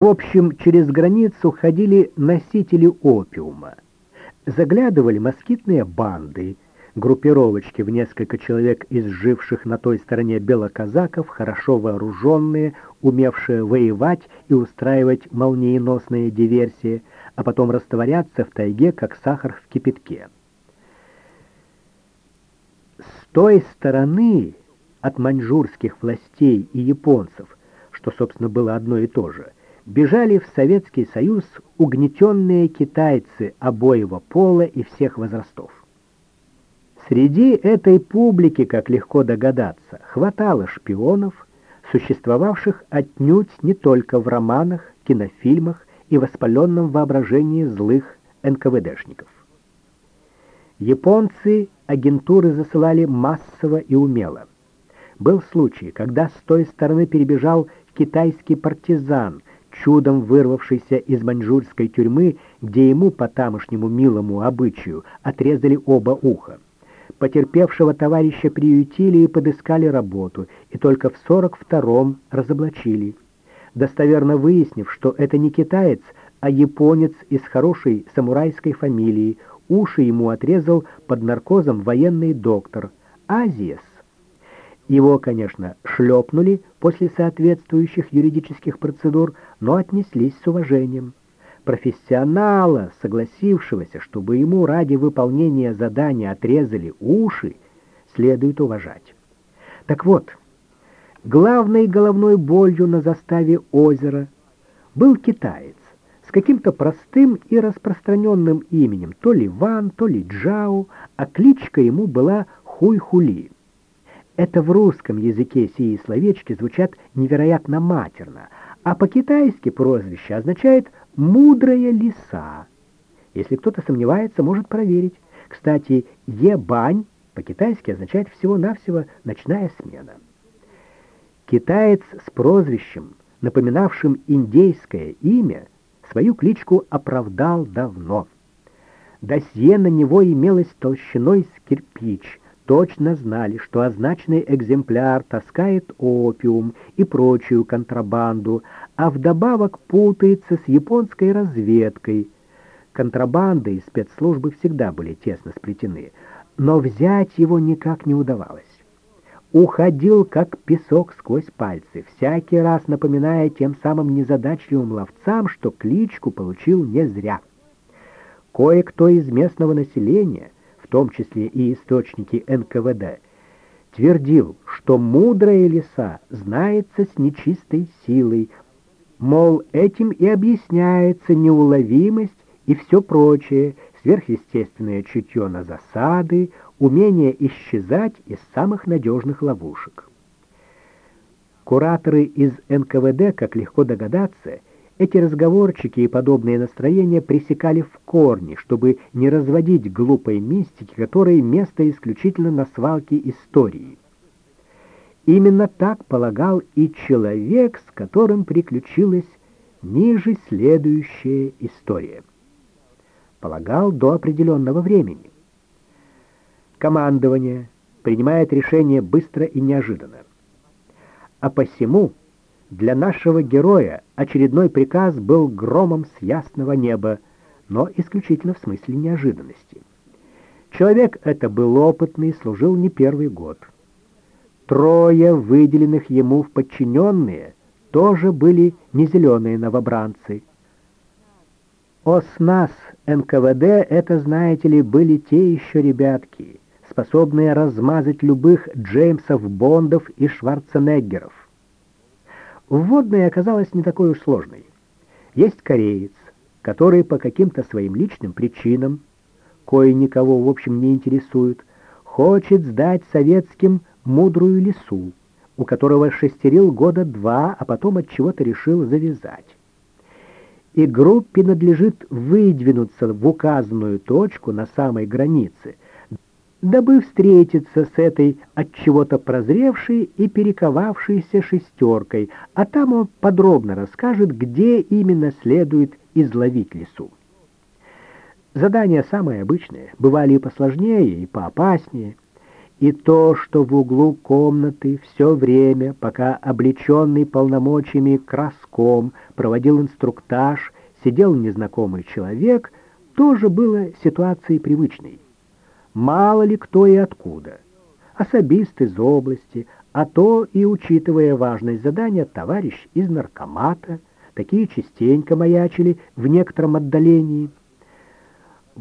В общем, через границу ходили носители опиума. Заглядывали москитные банды, группировочки в несколько человек из живших на той стороне белоказаков, хорошо вооруженные, умевшие воевать и устраивать молниеносные диверсии, а потом растворяться в тайге, как сахар в кипятке. С той стороны от маньчжурских властей и японцев, что, собственно, было одно и то же – бежали в Советский Союз угнетенные китайцы обоего пола и всех возрастов. Среди этой публики, как легко догадаться, хватало шпионов, существовавших отнюдь не только в романах, кинофильмах и воспаленном воображении злых НКВДшников. Японцы агентуры засылали массово и умело. Был случай, когда с той стороны перебежал китайский партизан, чудом вырвавшийся из маньчжурской тюрьмы, где ему по тамошнему милому обычаю отрезали оба уха. Потерпевшего товарища приютили и подыскали работу, и только в 42-м разоблачили. Достоверно выяснив, что это не китаец, а японец из хорошей самурайской фамилии, уши ему отрезал под наркозом военный доктор Азиес. Его, конечно, шлепнули после соответствующих юридических процедур, но отнеслись с уважением. Профессионала, согласившегося, чтобы ему ради выполнения задания отрезали уши, следует уважать. Так вот, главной головной болью на заставе озера был китаец с каким-то простым и распространенным именем, то ли Ван, то ли Джао, а кличка ему была Хуй-Хули. Это в русском языке сии словечки звучат невероятно матерно, а по-китайски прозвище означает «мудрая лиса». Если кто-то сомневается, может проверить. Кстати, «ебань» по-китайски означает всего-навсего «ночная смена». Китаец с прозвищем, напоминавшим индейское имя, свою кличку оправдал давно. Досье на него имелось толщиной с кирпич — точно знали, что означенный экземпляр таскает опиум и прочую контрабанду, а вдобавок путается с японской разведкой. Контрабанда и спецслужбы всегда были тесно сплетены, но взять его никак не удавалось. Уходил, как песок сквозь пальцы, всякий раз напоминая тем самым незадачливым ловцам, что кличку получил не зря. Кое-кто из местного населения — в том числе и источники НКВД, твердил, что мудрая лиса знается с нечистой силой, мол, этим и объясняется неуловимость и все прочее, сверхъестественное чутье на засады, умение исчезать из самых надежных ловушек. Кураторы из НКВД, как легко догадаться, эти разговорчики и подобные настроения пресекали в корне, чтобы не разводить глупой мистики, которой место исключительно на свалке истории. Именно так полагал и человек, с которым приключилась ниже следующая история. Полагал до определенного времени. Командование принимает решение быстро и неожиданно. А посему для нашего героя очередной приказ был громом с ясного неба, но исключительно в смысле неожиданности. Человек это был опытный, служил не первый год. Трое выделенных ему в подчиненные тоже были не зеленые новобранцы. ОСНАС НКВД — это, знаете ли, были те еще ребятки, способные размазать любых Джеймсов Бондов и Шварценеггеров. Вводная оказалась не такой уж сложной. Есть кореец, который по каким-то своим личным причинам, кое никого в общем не интересует, хочет сдать советским мудрую лису, у которого шестерил года два, а потом от чего-то решил завязать. И группе надлежит выдвинуться в указанную точку на самой границе — дабы встретиться с этой от чего-то прозревшей и перековавшейся шестеркой, а там он подробно расскажет, где именно следует изловить лесу. Задания самые обычные, бывали и посложнее, и поопаснее. И то, что в углу комнаты все время, пока облеченный полномочиями краском проводил инструктаж, сидел незнакомый человек, тоже было ситуацией привычной. Мало ли кто и откуда. Особист из области, а то и, учитывая важность задания, товарищ из наркомата, такие частенько маячили в некотором отдалении –